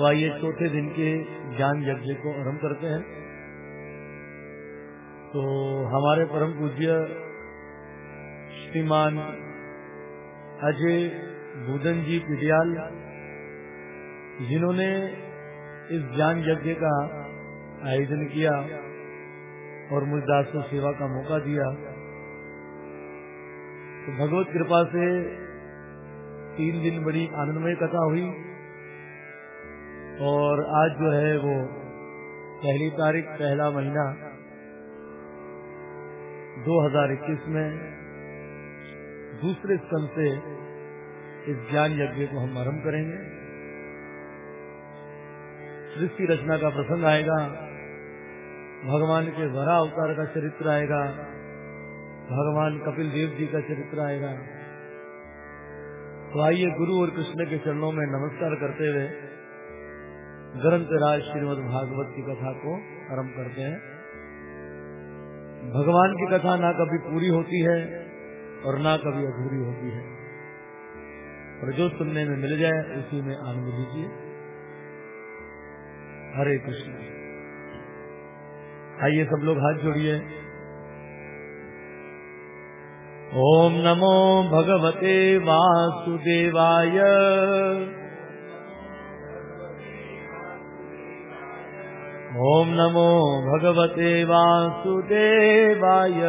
तो आइए चौथे दिन के ज्ञान यज्ञ को आरंभ करते हैं। तो हमारे परम पूज्य श्रीमान अजय भूदन जी पिडियाल जिन्होंने इस ज्ञान यज्ञ का आयोजन किया और मुझदास को सेवा का मौका दिया तो भगवत कृपा से तीन दिन बड़ी आनंदमय कथा हुई। और आज जो है वो पहली तारीख, पहला महीना 2021 में दूसरे स्कंद से इस ज्ञान यज्ञ को हम आरंभ करेंगे। सृष्टि रचना का प्रसंग आएगा, भगवान के वरा अवतार का चरित्र आएगा, भगवान कपिल देव जी का चरित्र आएगा। तो आइए गुरु और कृष्ण के चरणों में नमस्कार करते हुए ग्रंथ राज श्रीमद भागवत की कथा को आरंभ करते हैं। भगवान की कथा ना कभी पूरी होती है और ना कभी अधूरी होती है। और जो सुनने में मिल जाए, उसी में आनंद लीजिए। हरे कृष्ण। आइए सब लोग हाथ जोड़िए। ओम नमो भगवते वासुदेवाय। ॐ नमो भगवते वासुदेवाय।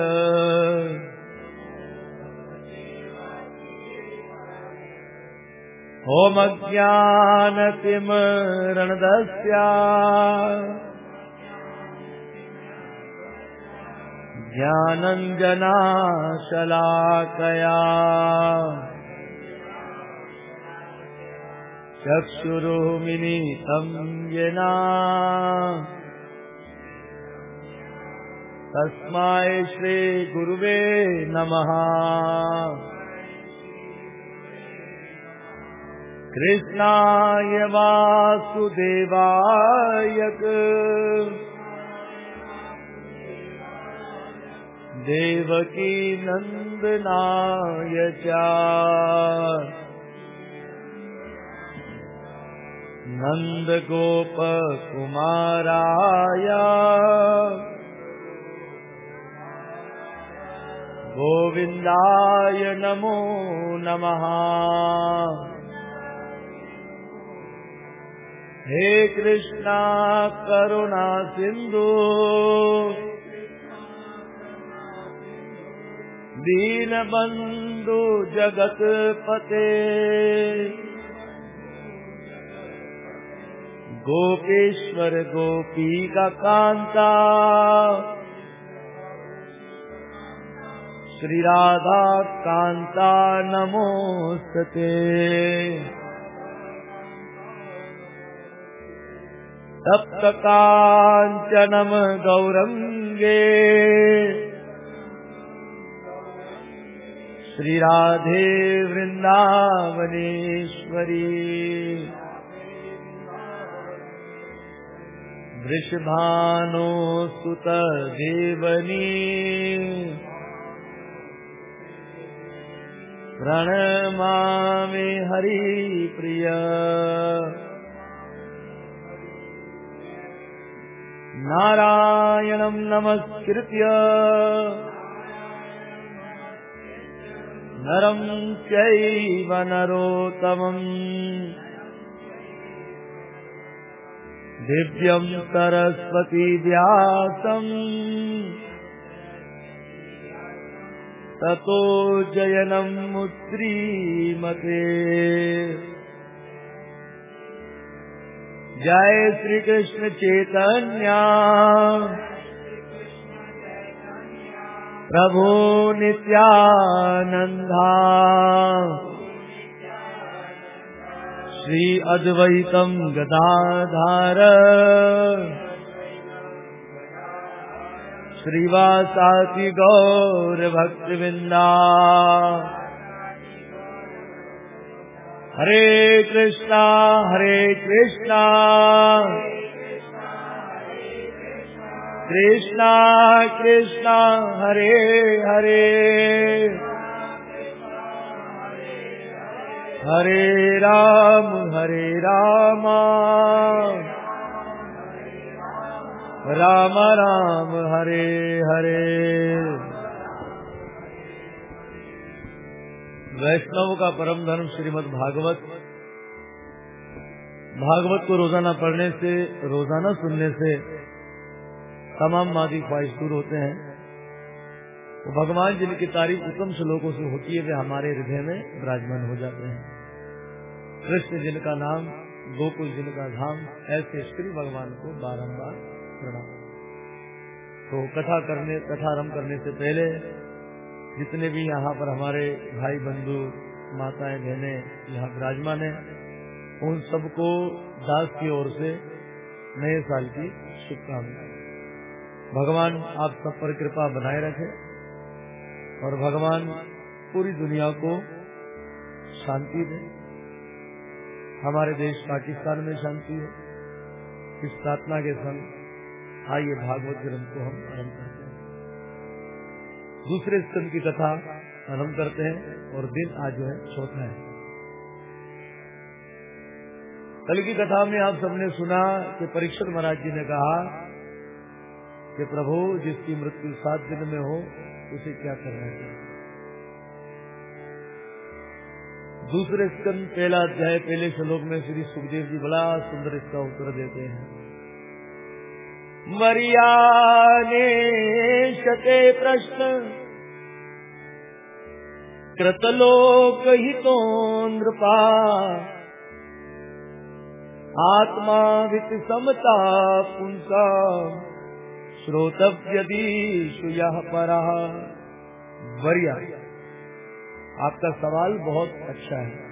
अज्ञानतिमरणदस्या। ज्ञानञ्जनाशलाकया। चक्षुरुमिनीतं येना तस्माय श्रीगुरुवे नमः। कृष्णाय वासुदेवाय देवकी नन्दनाय च। नन्दगोपकुमाराय। गोविन्दाय नमो नमः। हे कृष्णा करुणा सिन्धु दीनबन्धु जगत्पते गोपेश्वर गोपीका कान्ता श्रीराधा कान्ता नमोस्तते सप्तकाञ्चनम् गौरङ्गे। श्रीराधे वृन्दावनेश्वरी। वृषभानो सुत देवनी प्रणमामि हरिप्रिय नारायणं नमस्कृत्य। नरं चैव नरोत्तमम्। दिव्यं सरस्वती व्यासम्। ततो जयनमुद्रीमते जय श्री कृष्ण चैतन्या। प्रभु नित्यानन्दा। श्री अद्वैतम् गदाधार। श्रीवासाति गौरभक्तिवृन्दा। हरे कृष्णा हरे कृष्णा। कृष्णा कृष्णा हरे हरे। हरे राम हरे राम। राम राम, हरे हरे। वैष्णव का परम धर्म श्रीमद भागवत। भागवत को रोज़ाना पढ़ने से, रोज़ाना सुनने से तमाम मादी ख्वाहिश दूर होते हैं। वो भगवान जिनकी तारीफ़ उत्तम श्लोकों से होती है, वे हमारे हृदय में विराजमान हो जाते हैं। कृष्ण जिनका नाम, गोकुल जिनका धाम, ऐसे श्री भगवान को बारंबार प्रणाम तो कथा करने कथा आरंभ करने से पहले जितने भी यहाँ पर हमारे भाई बंधु, माताएँ, बहने, यहाँ विराजमान है, उन सबको दास की ओर से नए साल की शुभकामनाएँ। भगवान आप सब पर कृपा बनाए रखे और भगवान पूरी दुनिया को शांति दे। हमारे देश पाकिस्तान में शांति है, इस प्रार्थना के संग आइए भागवत ग्रंथ को हम आरंभ करते हैं। दूसरे स्तंभ की कथा आरंभ करते हैं और दिन आज जो है चौथा है। कल की कथा में आप सबने सुना कि परीक्षण महाराज जी ने कहा कि प्रभु, जिसकी मृत्यु सात दिन में हो, उसे क्या करना चाहिए दूसरे स्कंद पहला अध्याय, पहले श्लोक में श्री सुखदेव जी बड़ा सुंदर इसका उत्तर देते हैं। मरियाने शते प्रश्न। कृतलोक हितो नृपा। आत्मा वित समता पुंसा। श्रोतव्यदी यह परा। वरिया आपका सवाल बहुत अच्छा है।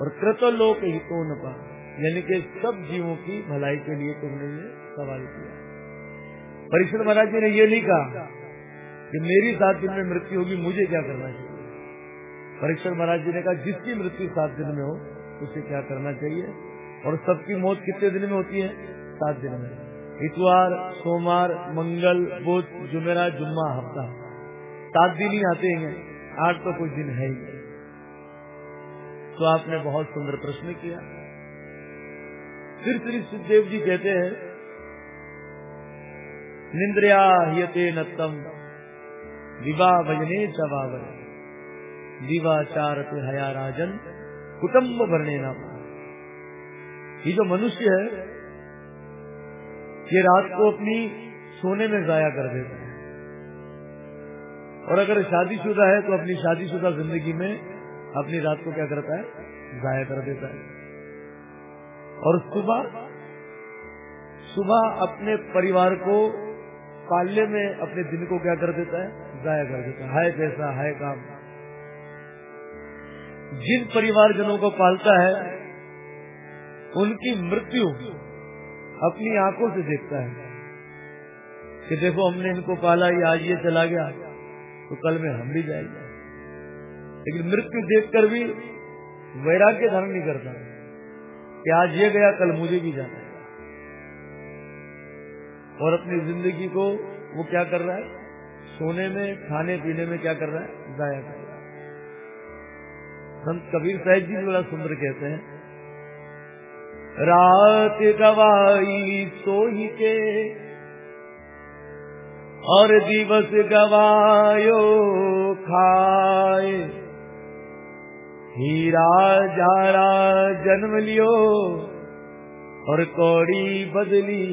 और कृतलोक हितो न पा यानी कि सब जीवों की भलाई के लिए तुमने ये सवाल किया। परीक्षण महाराज जी ने ये नहीं कहा कि मेरी सात दिन में मृत्यु होगी, मुझे क्या करना चाहिए? परीक्षण महाराज जी ने कहा, जिसकी मृत्यु सात दिन में हो, उसे क्या करना चाहिए? और सबकी मौत कितने दिन में होती है? सात दिन में। इतवार, सोमवार, मंगल, बुध, जुमेरा, जुम्मा, हफ़्ता। सात दिन ही आते हैं, आज तो कुछ दिन है ही तो आपने बहुत सुंदर प्रश्न किया। फिर श्री सुखदेव जी कहते हैं, निंद्रिया हियते नत्तम विवाह भजने चवावन दिवाचार हया राजन कुटुम्ब भरने ना ये जो मनुष्य है, ये रात को अपनी सोने में जाया कर देता है। और अगर शादीशुदा है तो अपनी शादीशुदा ज़िंदगी में अपनी रात को क्या करता है? जाया कर देता है। और सुबह सुबह अपने परिवार को पालने में, अपने दिन को क्या कर देता है? जाया कर देता है। हाय पैसा हाय काम। जिन परिवारजनों को पालता है, उनकी मृत्यु अपनी आँखों से देखता है कि देखो, हमने इनको पाला, ये आज ये चला गया तो कल में हम भी जाएँगे। लेकिन मृत्यु देखकर भी वैराग्य धारण नहीं करता। कि आज ये गया, कल मुझे भी जाना है। और अपनी ज़िंदगी को वो क्या कर रहा है? सोने में, खाने, पीने में क्या कर रहा है? जाया कर रहा है। संत कबीर साहिब जी बड़ा सुंदर कहते हैं, रात गवाई सोही के, और दिवस गवायो खाए। हीरा जारा जन्म लियो और कौड़ी बदली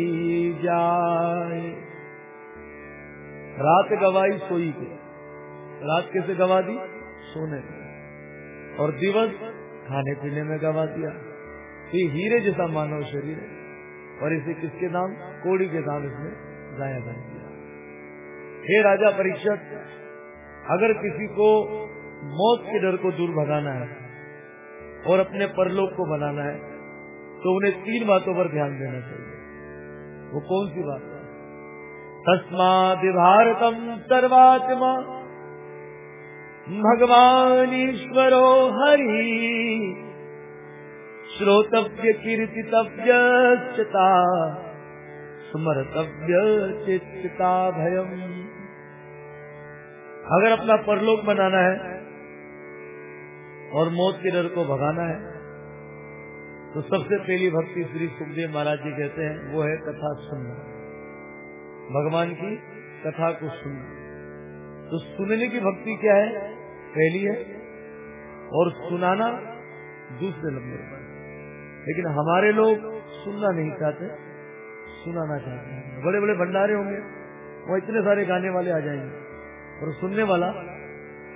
जाए। रात गवाई सोई के रात कैसे गवा दी? सोने और दिवस खाने पीने में गवा दिया। ये हीरे जैसा मानव शरीर है। और इसे किसके नाम? कोड़ी के नाम इसमें गाया कर दिया हे राजा परीक्षक, अगर किसी को मौत के डर को दूर भगाना है और अपने परलोक को बनाना है तो उन्हें तीन बातों पर ध्यान देना चाहिए। वो कौन सी बात है? तस्माद भारतम सर्वात्मा भगवान ईश्वरो हरि श्रोतव्य कीर्तितव्य चिता स्मरतव्य चित्ता भयम। अगर अपना परलोक बनाना है और मौत के डर को भगाना है। तो सबसे पहली भक्ति श्री सुखदेव महाराज जी कहते हैं, वो है कथा सुनना। भगवान की कथा को सुनना। तो सुनने की भक्ति क्या है? पहली है, और सुनाना दूसरे नंबर पर। लेकिन हमारे लोग सुनना नहीं चाहते, सुनाना चाहते हैं। बड़े बड़े भंडारे होंगे, वहाँ इतने सारे गाने वाले आ जाएँगे और सुनने वाला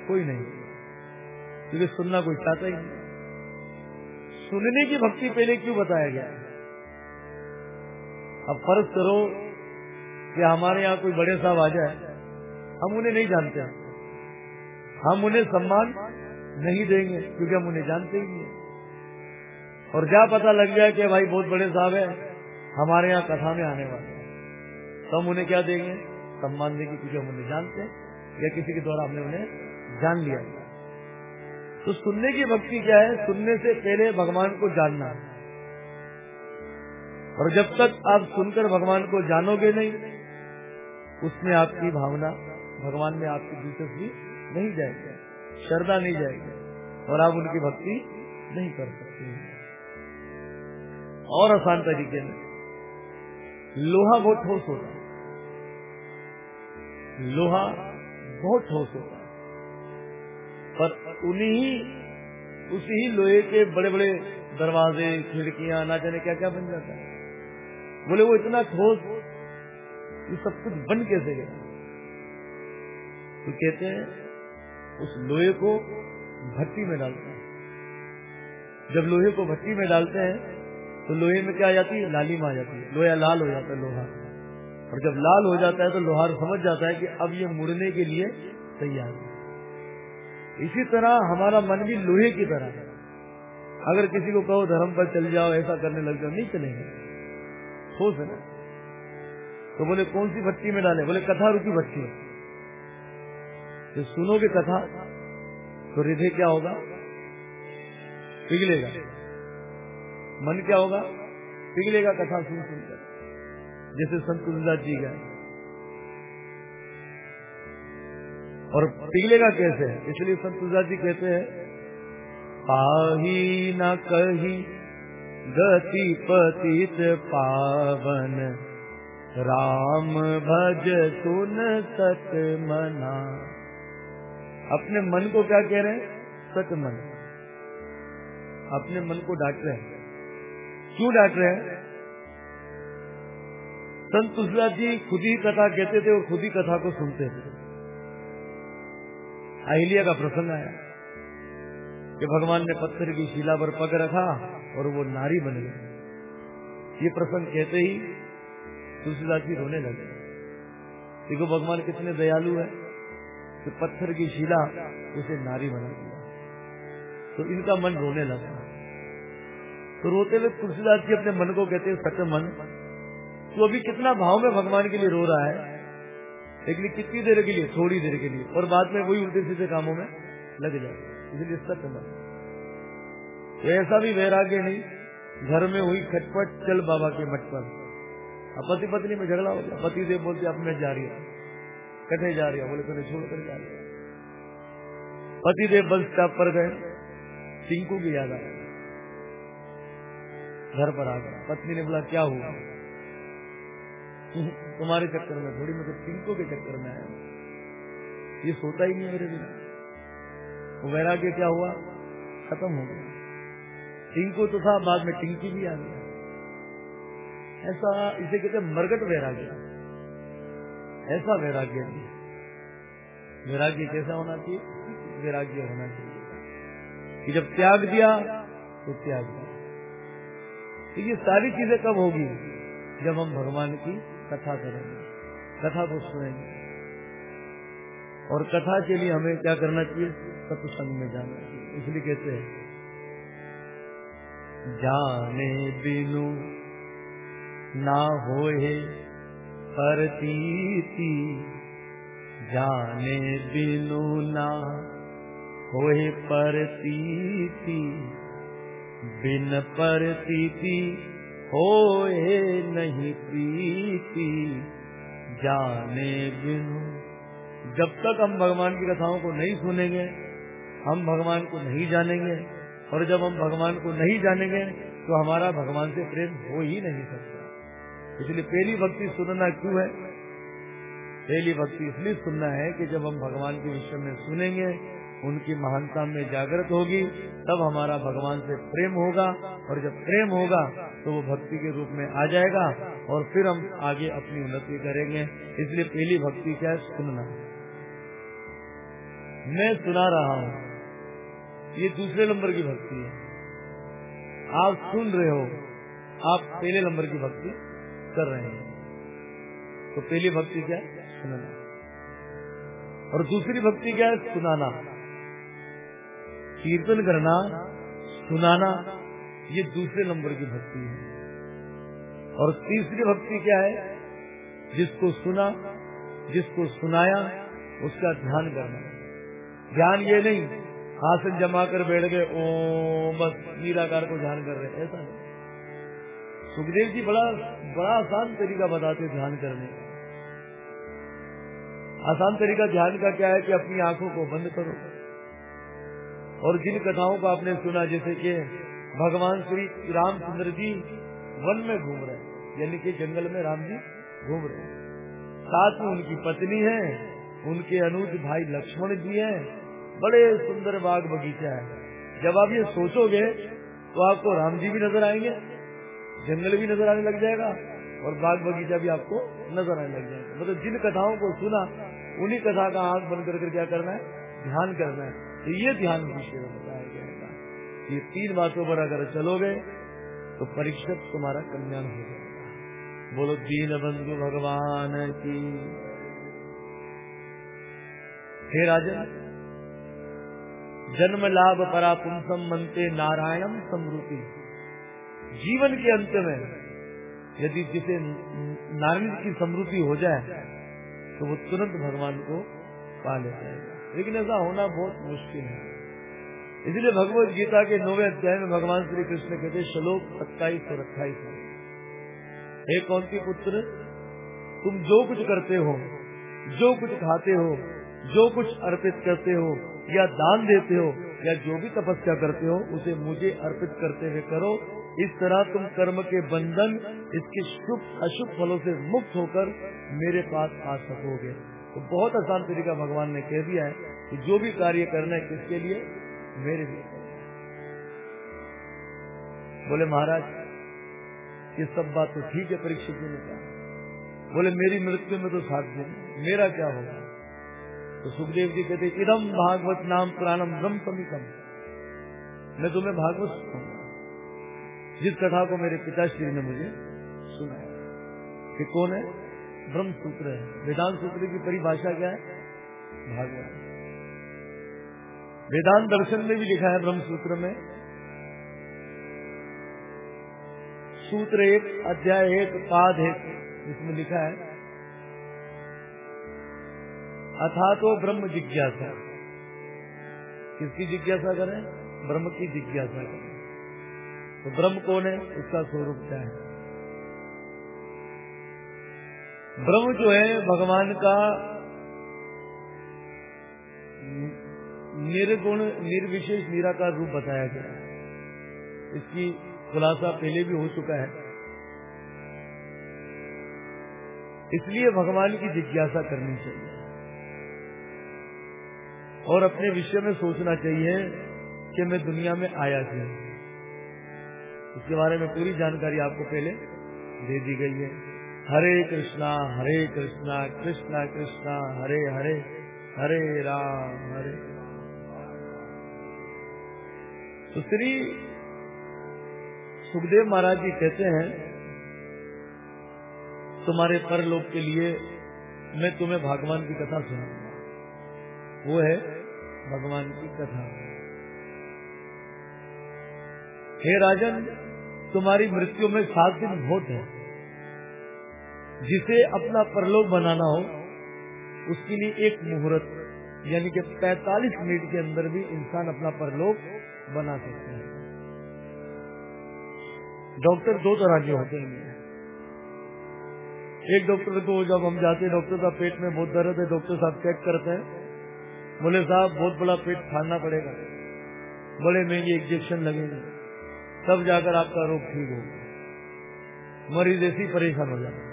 कोई नहीं। क्योंकि सुनना कोई चाहता ही नहीं। सुनने की भक्ति पहले क्यों बताया गया? अब फ़र्ज़ करो कि हमारे यहाँ कोई बड़े साहब आ जाए, हम उन्हें नहीं जानते हम उन्हें सम्मान नहीं देंगे, क्योंकि हम उन्हें जानते ही नहीं और क्या पता लग जाए कि भाई बहुत बड़े साहब है, हमारे यहाँ कथा में आने वाले हैं। तो हम उन्हें क्या देंगे? सम्मान देंगे, क्योंकि हम उन्हें जानते हैं, या किसी के द्वारा हमने उन्हें जान लिया। तो सुनने की भक्ति क्या है? सुनने से पहले भगवान को जानना। और जब तक आप सुनकर भगवान को जानोगे नहीं, उसमें आपकी भावना, भगवान में आपकी दिलचस्पी नहीं जाएगी, श्रद्धा नहीं जाएगी, और आप उनकी भक्ति नहीं कर सकते और आसान तरीके में लोहा बहुत ठोस होता है। लोहा बहुत ठोस होता पर उन्हीं उसी लोहे के बड़े बड़े दरवाजे, खिड़कियाँ, ना जाने क्या क्या बन जाता है। बोले, वो इतना ठोस, ये सब कुछ बन कैसे गया? तो कहते हैं, उस लोहे को भट्टी में डालते हैं। जब लोहे को भट्टी में डालते हैं तो लोहे में क्या आ जाती है? लाली में आ जाती है। लोहा लाल हो जाता है, लोहा। और जब लाल हो जाता है तो लोहार समझ जाता है कि अब ये मुड़ने के लिए तैयार है। इसी तरह हमारा मन भी लोहे की तरह है। अगर किसी को कहो धर्म पर चल जाओ, ऐसा करने लग जाओ, नहीं चलेंगे। ठोस है ना? तो बोले, कौन सी भट्टी में डाले? बोले, कथा रुकी भट्टी तो सुनोगे कथा तो हृदय क्या होगा? पिघलेगा। मन क्या होगा? पिघलेगा कथा सुन सुनकर जैसे संत जी गए और पिघलेगा कैसे? इसलिए संत जी कहते हैं पाही न कही गति पतित पावन, राम भज सुन सत मना। अपने मन को क्या कह रहे हैं? सत मन। अपने मन को डांट रहे हैं। क्यों डांट रहे हैं? संत तुलसीदास जी खुद ही कथा कहते थे और खुद ही कथा को सुनते थे। अहिल्या का प्रसंग आया कि भगवान ने पत्थर की शिला पर पग रखा और वो नारी बन गई ये प्रसंग कहते ही तुलसीदास जी रोने लगे। देखो, भगवान कितने दयालु है कि पत्थर की शिला उसे नारी बना दिया। तो इनका मन रोने लगा। तो रोते हुए तुलसीदास जी अपने मन को कहते हैं, सच मन तो अभी कितना भाव में भगवान के लिए रो रहा है? लेकिन कितनी देर के लिए? थोड़ी देर के लिए। और बाद में वही उल्टे सीधे कामों में लग जाए। इसलिए सत्य ऐसा भी वैराग्य नहीं, घर में हुई खटपट, चल बाबा के मठ पर। पति पत्नी में झगड़ा हो गया। पति देव बोलते, अब मैं जा रही हूँ। कटे जा रही हूँ। बोले तो छोड़ कर जा रही पति देव बस स्टॉप पर गए। टिंकू की याद आया घर पर आ गया। पत्नी ने बोला, क्या हुआ? तुम्हारे चक्कर में, थोड़ी मैं तो टिंको के चक्कर में आया ये सोता ही नहीं मेरे बिना। वैराग्य क्या हुआ? खत्म हो गया। टिंको तो था, बाद में टिंकी भी आ गया। ऐसा, इसे कहते मरगट वैराग्य। ऐसा वैराग्य नहीं वैराग्य कैसा होना चाहिए? वैराग्य होना चाहिए। कि जब त्याग दिया तो त्याग दिया। तो ये सारी चीज़ें कब होगी? जब हम भगवान की कथा करेंगे, कथा को सुनेंगे। और कथा के लिए हमें क्या करना चाहिए? सत्संग में जाना चाहिए। इसलिए कहते हैं, जाने बिनु ना होए परतीति जाने बिनु ना होए परतीति बिन परतीति होए नहीं प्रीति, जाने बिनु। जब तक हम भगवान की कथाओं को नहीं सुनेंगे, हम भगवान को नहीं जानेंगे, और जब हम भगवान को नहीं जानेंगे तो हमारा भगवान से प्रेम हो ही नहीं सकता। इसलिए पहली भक्ति सुनना क्यों है? पहली भक्ति इसलिए सुनना है कि जब हम भगवान के विषय में सुनेंगे, उनकी महानता में जागृत होगी, तब हमारा भगवान से प्रेम होगा, और जब प्रेम होगा तो वो भक्ति के रूप में आ जाएगा और फिर हम आगे अपनी उन्नति करेंगे। इसलिए पहली भक्ति क्या है? सुनना। मैं सुना रहा हूँ। ये दूसरे नंबर की भक्ति है। आप सुन रहे हो। आप पहले नंबर की भक्ति कर रहे हैं। तो पहली भक्ति क्या? है सुनना। और दूसरी भक्ति क्या है? सुनाना। कीर्तन करना, सुनाना। ये दूसरे नंबर की भक्ति है। और तीसरी भक्ति क्या है? जिसको सुना, जिसको सुनाया, उसका ध्यान करना। ध्यान ये नहीं आसन जमा कर बैठ गए ओ बस नीलाकार को ध्यान कर रहे ऐसा नहीं। सुखदेव जी बड़ा बड़ा आसान तरीका बताते ध्यान करने का। आसान तरीका ध्यान का क्या है कि अपनी आँखों को बंद करो। और जिन कथाओं को आपने सुना, जैसे कि भगवान श्री रामचंद्र जी वन में घूम रहे यानी कि जंगल में राम जी घूम रहे साथ में उनकी पत्नी है, उनके अनुज भाई लक्ष्मण जी हैं, बड़े सुंदर बाग बगीचा है। जब आप ये सोचोगे तो आपको राम जी भी नज़र आएँगे, जंगल भी नज़र आने लग जाएगा, और बाग बगीचा भी आपको नज़र आने लग जाएगा। मतलब जिन कथाओं को सुना, उन्हीं कथा का आँख बंद करके क्या करना है? ध्यान करना है। तो ये ध्यान विषय ये तीन बातों पर अगर चलोगे तो परीक्षक तुम्हारा कल्याण हो जाएगा। बोलो, दीन बंधु भगवान की। हे राजन, जन्म लाभ परा पुंसम मनते नारायण समृति जीवन के अंत में, यदि जिसे नारायण की समृद्धि हो जाए तो वो तुरंत भगवान को पा लेता है। लेकिन ऐसा होना बहुत मुश्किल है। इसलिए भगवत गीता के नौवे अध्याय में भगवान श्री कृष्ण कहते, श्लोक सत्ताईस और अट्ठाईस हे। कौन सी पुत्र, तुम जो कुछ करते हो, जो कुछ खाते हो, जो कुछ अर्पित करते हो, या दान देते हो, या जो भी तपस्या करते हो, उसे मुझे अर्पित करते हुए करो। इस तरह तुम कर्म के बंधन, इसके शुभ, अशुभ फलों से मुक्त होकर मेरे पास आ सकोगे। तो बहुत आसान तरीका भगवान ने कह दिया है कि जो भी कार्य करना है, किसके लिए? मेरे लिए। बोले, महाराज, ये सब बात तो ठीक है, परीक्षित जी ने कहा। बोले, मेरी मृत्यु में तो साध्य नहीं, मेरा क्या होगा? तो सुखदेव जी कहते इदम भागवत नाम प्राणम ब्रह्म समितम मैं तुम्हें भागवत सुनाऊँगा। जिस कथा को मेरे पिताश्री ने मुझे सुनाया, कि कौन है? ब्रह्म सूत्र है। वेदांत सूत्र की परिभाषा क्या है? भागवत। वेदांत दर्शन में भी लिखा है ब्रह्म सूत्र में। सूत्र एक, अध्याय एक, पाद एक इसमें लिखा है, अथा तो ब्रह्म जिज्ञासा। किसकी जिज्ञासा करें? ब्रह्म की जिज्ञासा करें। तो ब्रह्म कौन है? उसका स्वरूप क्या है? ब्रह्म जो है, भगवान का निर्गुण निर्विशेष निराकार रूप बताया गया इसकी खुलासा पहले भी हो चुका है। इसलिए भगवान की जिज्ञासा करनी चाहिए। और अपने विषय में सोचना चाहिए कि मैं दुनिया में आया क्यों? इसके बारे में पूरी जानकारी आपको पहले दे दी गई है। हरे कृष्णा हरे कृष्णा कृष्णा कृष्णा, हरे हरे हरे राम, हरे। तो श्री सुखदेव महाराज जी कहते हैं, तुम्हारे परलोक के लिए मैं तुम्हें भगवान की कथा सुनाऊँगा। वो है भगवान की कथा। हे राजन, तुम्हारी मृत्यु में सात दिन बहुत है। जिसे अपना परलोक बनाना हो, उसके लिए एक मुहूर्त, यानी कि 45 मिनट के अंदर भी इंसान अपना परलोक बना सकते हैं। डॉक्टर दो तरह के होते हैं। एक डॉक्टर को जब हम जाते हैं, डॉक्टर साहब पेट में बहुत दर्द है, डॉक्टर साहब चेक करते हैं। बोले, साहब, बहुत बड़ा पेट फाड़ना पड़ेगा। बड़े महँगे इंजेक्शन लगेंगे। तब जाकर आपका रोग ठीक होगा। मरीज़ ऐसी परेशान हो जाए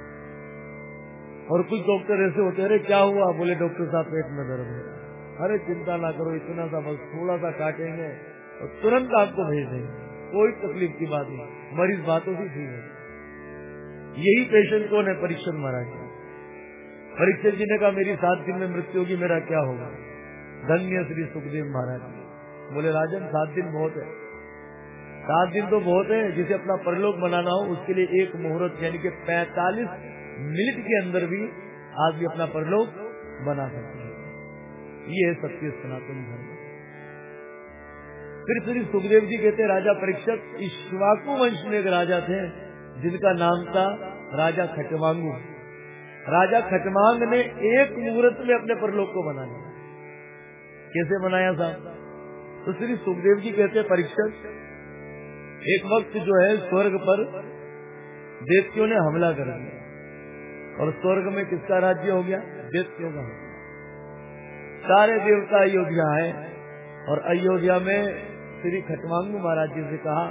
और कुछ डॉक्टर ऐसे होते अरे, क्या हुआ? बोले, डॉक्टर साहब, पेट में दर्द है। अरे, चिंता ना करो, इतना सा बस थोड़ा सा काटेंगे और तुरंत आपको भेज देंगे। कोई तकलीफ़ की बात नहीं। मरीज़ बातों की है। यही पेशेंट कौन है? परीक्षण महाराज परीक्षण जी ने कहा, मेरी सात दिन में मृत्यु होगी, मेरा क्या होगा? धन्य श्री सुखदेव महाराज बोले, राजन, सात दिन बहुत है। सात दिन तो बहुत है, जिसे अपना परलोक बनाना हो, उसके लिए एक मुहूर्त, यानी कि पैतालीस मिनट के अंदर भी आदमी अपना परलोक बना सकते हैं। ये है सत्य सनातन धर्म। फिर श्री सुखदेव जी कहते राजा परीक्षक ईश्वाकु वंश में एक राजा थे, जिनका नाम था राजा खटवांगू राजा खटवांग ने एक मुहूर्त में अपने परलोक को बना लिया। कैसे बनाया साहब तो श्री सुखदेव जी कहते परीक्षक, एक वक्त जो है स्वर्ग पर देवतियों ने हमला कर दिया। और स्वर्ग में किसका राज्य हो गया? देवतियों का सारे देवता अयोध्या है और अयोध्या में श्री खटवांगू महाराज जी से कहा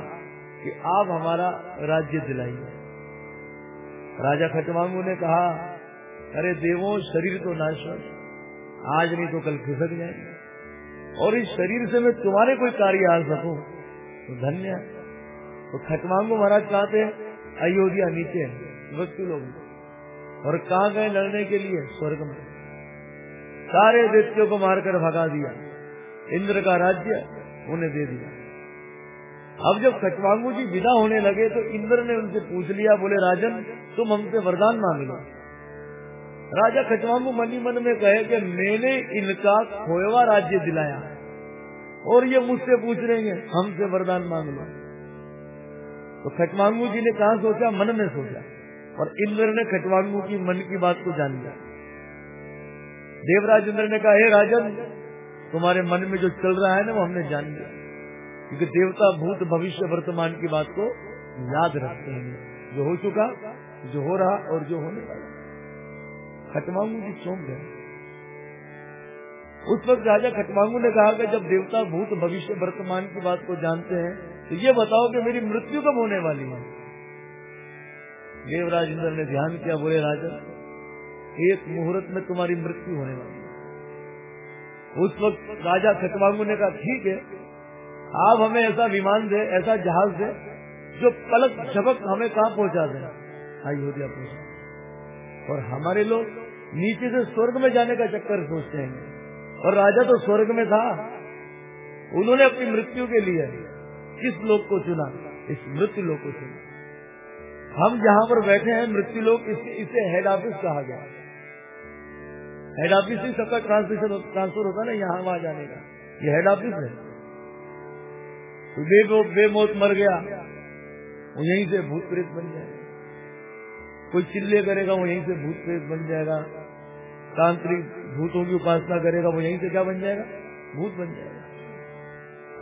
कि आप हमारा राज्य दिलाइए। राजा खटवांगू ने कहा, अरे देवों, शरीर तो नाशवत आज नहीं तो कल खिसक जाएँगे। और इस शरीर से मैं तुम्हारे कोई कार्य आ सकू? तो धन्य तो खटवांगू महाराज थे अयोध्या नीचे मृत्यु लोग और कहा गए लड़ने के लिए? स्वर्ग में। सारे दैत्यों को मारकर भगा दिया। इंद्र का राज्य उन्हें दे दिया। अब जब खटवांगू जी विदा होने लगे तो इंद्र ने उनसे पूछ लिया, बोले, राजन, तुम हमसे वरदान मांग लो। राजा खटवांगू मनी मन में कहे कि मैंने इनका खोएवा राज्य दिलाया और ये मुझसे पूछ रहे हैं हमसे वरदान मांग लो। तो खटवांगू जी ने कहा सोचा? मन में सोचा और इंद्र ने खटवांगू की मन की बात को जान लिया। देवराज इंद्र ने कहा, हे राजन तुम्हारे मन में जो चल रहा है ना, वो हमने जान लिया। क्योंकि देवता भूत भविष्य वर्तमान की बात को याद रखते हैं। जो हो चुका, जो हो रहा और जो होने वाला। खटवांगू की चौंक गए उस वक्त राजा खटवांगू ने कहा कि जब देवता भूत भविष्य वर्तमान की बात को जानते हैं तो ये बताओ कि मेरी मृत्यु कब होने वाली है? देवराज इंद्र ने ध्यान किया, बोले, राजा, एक मुहूर्त में तुम्हारी मृत्यु होने वाली उस वक्त राजा खटवांगू ने कहा, ठीक है, आप हमें ऐसा विमान दे, ऐसा जहाज़ दे, जो पलक झपक हमें कहाँ पहुँचा दे? अयोध्या पहुँचा और हमारे लोग नीचे से स्वर्ग में जाने का चक्कर सोचते हैं। और राजा तो स्वर्ग में था। उन्होंने अपनी मृत्यु के लिए किस लोग को चुना? इस मृत्यु लोग को चुना। हम जहाँ पर बैठे हैं, मृत्यु लोग इसे हेड ऑफ़िस कहा गया। हेड ऑफ़िस ही सबका ट्रांसलेशन ट्रांसफ़र होता है ना यहाँ वहाँ जाने का। ये हेड ऑफ़िस है। तो बे, बेमौत मर गया। वो यहीं से भूत प्रेत बन जाएगा। कोई चिल्ले करेगा वो यहीं से भूत प्रेत बन जाएगा। तांत्रिक भूतों की उपासना करेगा वो यहीं से क्या बन जाएगा? भूत बन जाएगा।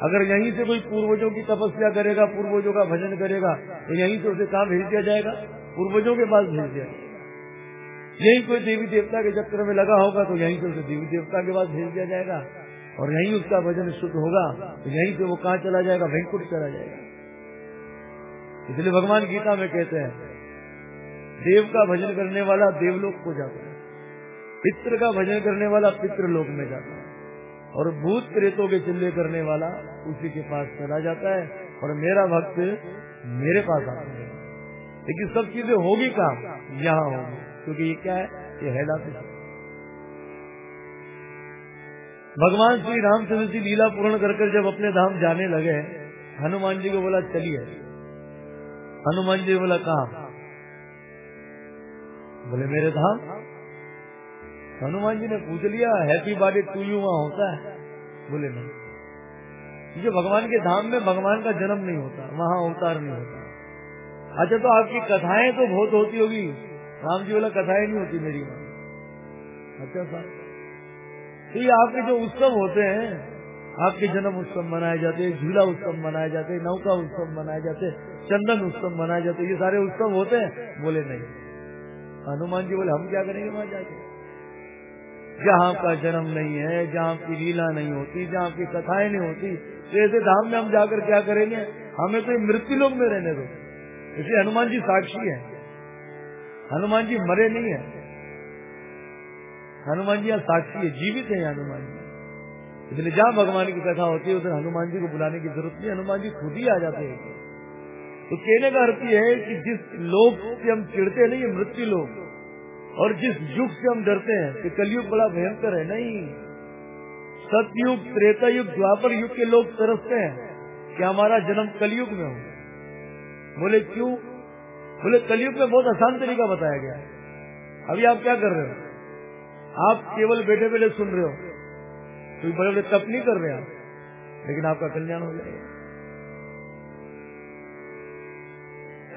अगर यहीं से कोई पूर्वजों की तपस्या करेगा पूर्वजों का भजन करेगा तो यहीं से उसे कहा भेज दिया जाएगा? पूर्वजों के पास भेज दिया यही कोई देवी देवता के चक्र में लगा होगा तो यहीं से उसे देवी देवता के पास भेज दिया जाएगा। और यहीं उसका भजन शुद्ध होगा तो यहीं से वो कहा चला जाएगा? वैंकुट चला जाएगा। इसलिए भगवान गीता में कहते हैं, देव का भजन करने वाला देवलोक को जाता है। पित्र का भजन करने वाला पितृलोक में जाता है। और भूत प्रेतों के चिल्ले करने वाला उसी के पास चला जाता है। और मेरा भक्त मेरे पास आता है। लेकिन सब चीज़ें होगी कहा? यहाँ होगी। क्योंकि ये क्या है? ये हेड ऑफ़िस भगवान श्री रामचंद्र जी लीला पूर्ण कर जब अपने धाम जाने लगे, हनुमान जी को बोला, चलिए। हनुमान जी बोला, कहा? बोले, मेरे धाम? हनुमान जी ने पूछ लिया, हैप्पी बर्थडे टू यू, वहाँ होता है? बोले, नहीं। क्योंकि भगवान के धाम में भगवान का जन्म नहीं होता, वहाँ अवतार नहीं होता। अच्छा तो आपकी कथाएँ तो बहुत होती होगी। राम जी वाला कथाएँ नहीं होती मेरी वहाँ अच्छा सर तो ये आपके जो उत्सव होते हैं, आपके जन्म उत्सव मनाए जाते हैं, झूला उत्सव मनाए जाते हैं, नौका उत्सव मनाए जाते हैं, चंदन उत्सव मनाए जाते ये सारे उत्सव होते हैं। बोले, नहीं। हनुमान जी बोले, हम क्या करेंगे वहाँ जाके? जहाँ का जन्म नहीं है, जहाँ की लीला नहीं होती, जहाँ की कथाएँ नहीं होती तो ऐसे धाम में हम जाकर क्या करेंगे? हमें तो मृत्यु लोग में रहने दो। इसलिए हनुमान जी साक्षी है। हनुमान जी मरे नहीं है। हनुमान जी यहाँ साक्षी है, जीवित है हनुमान जी। इसलिए जहाँ भगवान की कथा होती है, उधर हनुमान जी को बुलाने की ज़रूरत नहीं, हनुमान जी खुद ही आ जाते हैं। तो कहने का अर्थ यह है कि जिस लोग से हम चिड़ते नहीं मृत्यु लोग और जिस युग से हम डरते हैं, कि कलयुग बड़ा भयंकर है, नहीं। सतयुग त्रेता युग द्वापर युग के लोग तरसते हैं कि हमारा जन्म कलयुग में हो। बोले, क्यों? बोले कलयुग में बहुत आसान तरीका बताया गया अभी आप क्या कर रहे हो? आप केवल बैठे बैठे सुन रहे हो। कोई बड़े बड़े तप नहीं कर रहे आप। लेकिन आपका कल्याण हो जाएगा।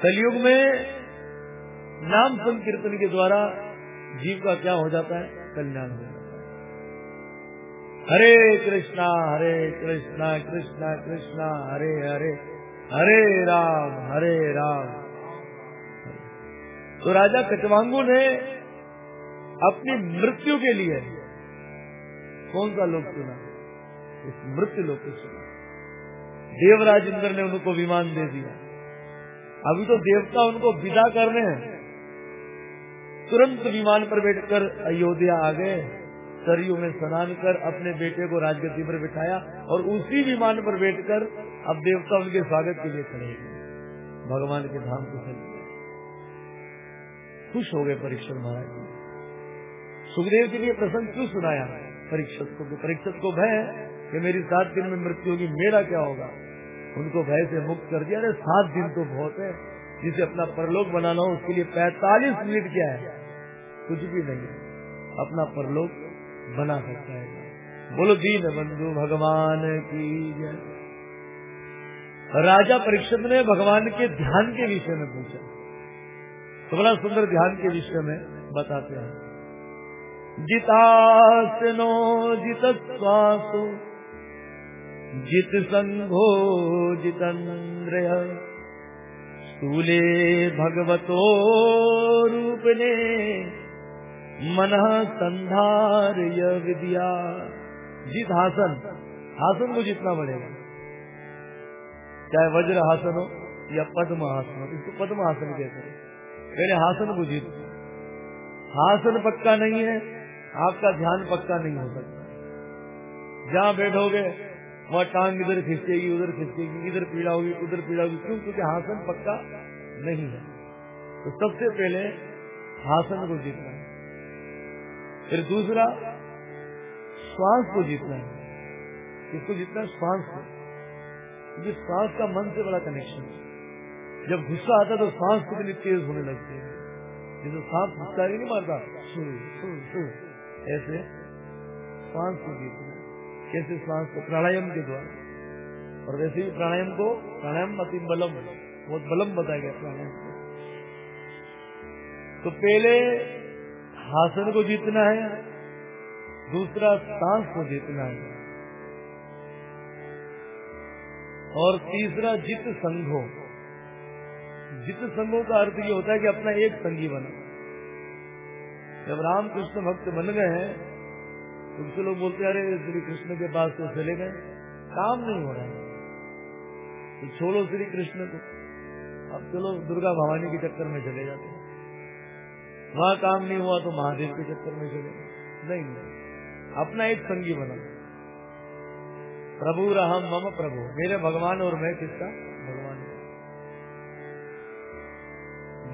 कलयुग में नाम संकीर्तन के द्वारा जीव का क्या हो जाता है? कल्याण हो जाता है। हरे कृष्णा हरे कृष्णा कृष्णा कृष्णा, हरे हरे हरे राम हरे राम। तो राजा कचवांगू ने अपनी मृत्यु के लिए कौन सा लोक चुना? इस मृत्यु लोक को चुना। देवराज इंद्र ने उनको विमान दे दिया। अभी तो देवता उनको विदा कर रहे हैं। तुरंत विमान पर बैठकर अयोध्या आ गए। सरयू में स्नान कर अपने बेटे को राजगति पर बिठाया और उसी विमान पर बैठकर अब देवता उनके स्वागत के लिए खड़े भगवान के धाम को चल खुश हो गए परीक्षण महाराज सुखदेव के लिए प्रसंग क्यों सुनाया? परीक्षक को परीक्षक को भय कि मेरी सात दिन में मृत्यु होगी, मेरा क्या होगा? उनको भय से मुक्त कर दिया। अरे, सात दिन तो बहुत है। जिसे अपना परलोक बनाना हो, उसके लिए पैतालीस मिनट क्या है? कुछ भी नहीं अपना परलोक बना सकता है। बोलो, दीन बंधु, भगवान की राजा परीक्षित ने भगवान के ध्यान के विषय में पूछा। तो बड़ा सुंदर ध्यान के विषय में बताते हैं। जितासनो जित स्वासो जित संघो जितन्द्र स्थूले भगवतो रूपने, मन संधार्य विद्या। जित हासन हासन को जितना बढ़ेगा। चाहे वज्र हासन हो या पद्म हासन हो, इसको पद्म हासन कहते हैं। पहले हासन जीत हासन पक्का नहीं है, आपका ध्यान पक्का नहीं हो सकता। जहाँ बैठोगे, वहाँ टांग इधर खिंचेगी उधर खिंचेगी इधर पीड़ा होगी, उधर पीड़ा होगी, क्यों? क्योंकि हासन पक्का नहीं है। तो सबसे पहले हासन को जीतना है। फिर दूसरा, श्वास को जीतना है। किसको जीतना श्वास को। क्योंकि श्वास का मन से बड़ा कनेक्शन है। जब गुस्सा आता तो सांस कितनी तेज होने लगती है। जैसे सांस गुस्सा नहीं मारता। ऐसे श्वास को कैसे श्वास को? प्राणायाम के द्वारा। और वैसे ही प्राणायाम को, प्राणायाम अति बलम, बहुत बलम बताया गया प्राणायाम को। तो पहले हासन को जीतना है, दूसरा सांस को जीतना है। और तीसरा जित संघो। जित संघों का अर्थ ये होता है कि अपना एक संगी बना। जब रामकृष्ण भक्त बन गए हैं उनसे लोग बोलते अरे, श्री कृष्ण के पास तो चले गए, काम नहीं हो रहा है। तो छोड़ो श्री कृष्ण को। अब चलो दुर्गा भवानी के चक्कर में चले जाते वहाँ काम नहीं हुआ तो महादेव के चक्कर में चले नहीं नहीं। अपना एक संगी बना। प्रभु रहम मम प्रभु। मेरे भगवान और मैं किसका?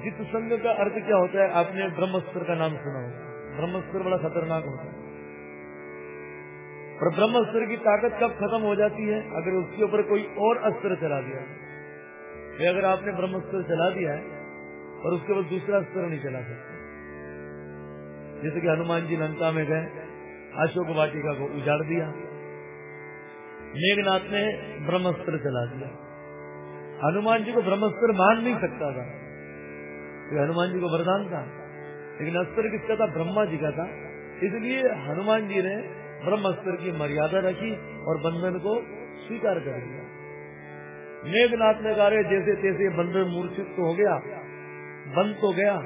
जित संग का अर्थ क्या होता है, आपने ब्रह्मस्त्र का नाम सुना होगा। ब्रह्मस्त्र बड़ा खतरनाक होता है। और ब्रह्मास्त्र की ताकत कब खत्म हो जाती है? अगर उसके ऊपर कोई और अस्त्र चला दिया है। अगर आपने ब्रह्मस्त्र चला दिया है और उसके बाद दूसरा अस्त्र नहीं चला सकते। जैसे कि हनुमान जी लंका में गए, अशोक वाटिका को उजाड़ दिया। मेघनाथ ने ब्रह्मस्त्र चला दिया। हनुमान जी को ब्रह्मस्त्र मान नहीं सकता था। तो हनुमान जी को वरदान था। लेकिन अस्त्र किसका था ब्रह्मा जी का था। इसलिए हनुमान जी ने ब्रह्मस्त्र की मर्यादा रखी और बंधन को स्वीकार कर दिया मेघनाथ ने कहा जैसे तैसे बंधन मूर्छित तो हो गया, बंद तो गया,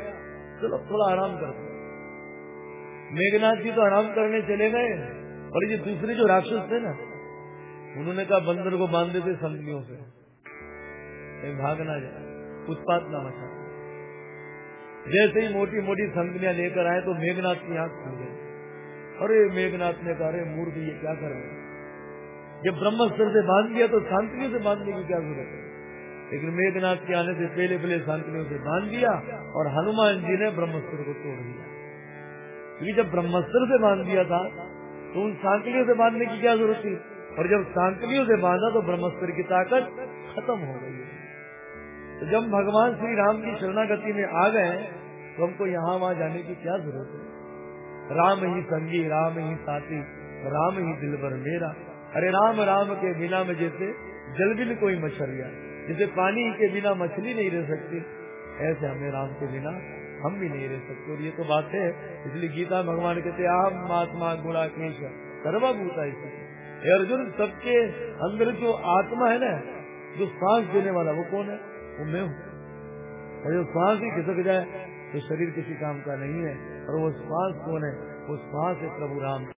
चलो थोड़ा आराम कर मेघनाथ जी तो आराम करने चले गए, और ये दूसरे जो राक्षस थे ना, उन्होंने कहा बंदर को बाँध देते संगलियों से। भागना भाग जाए उत्पात ना मचा। जैसे ही मोटी मोटी संगलियाँ लेकर आए तो मेघनाथ की आँख खुल गई। अरे मेघनाथ ने कहा मूर्ख, ये क्या कर रहे हैं? जब ब्रह्मस्त्र से बाँध दिया तो शांतियों से बांधने की क्या ज़रूरत है? लेकिन मेघनाथ के आने से पहले पहले शांतियों से बाँध दिया और हनुमान जी ने ब्रह्मस्त्र को तोड़ दिया। क्योंकि जब ब्रह्मस्त्र से बाँध दिया था तो उन सांकलियों से बांधने की क्या ज़रूरत थी? और जब सांकलियों से बांधा तो ब्रह्मस्त्र की ताकत खत्म हो गई। तो जब भगवान श्री राम की शरणागति में आ गए तो हमको यहाँ वहाँ जाने की क्या ज़रूरत है? राम ही संगी, राम ही साथी, राम ही दिल भर मेरा। अरे राम राम के बिना में जैसे जल भी कोई मछलिया जैसे पानी के बिना मछली नहीं रह सकती। ऐसे हमें राम के बिना हम भी नहीं रह सकते। और ये तो बात है, इसलिए गीता भगवान कहते आम महात्मा गुणा केश, सर्वभूता इसलिए अर्जुन, सबके अंदर जो आत्मा है ना, जो सांस देने वाला वो कौन है? वो मैं हूँ। जो सांस ही खिसक जाए तो शरीर किसी काम का नहीं है। और वो श्वास कौन है? वो श्वास है प्रभु राम।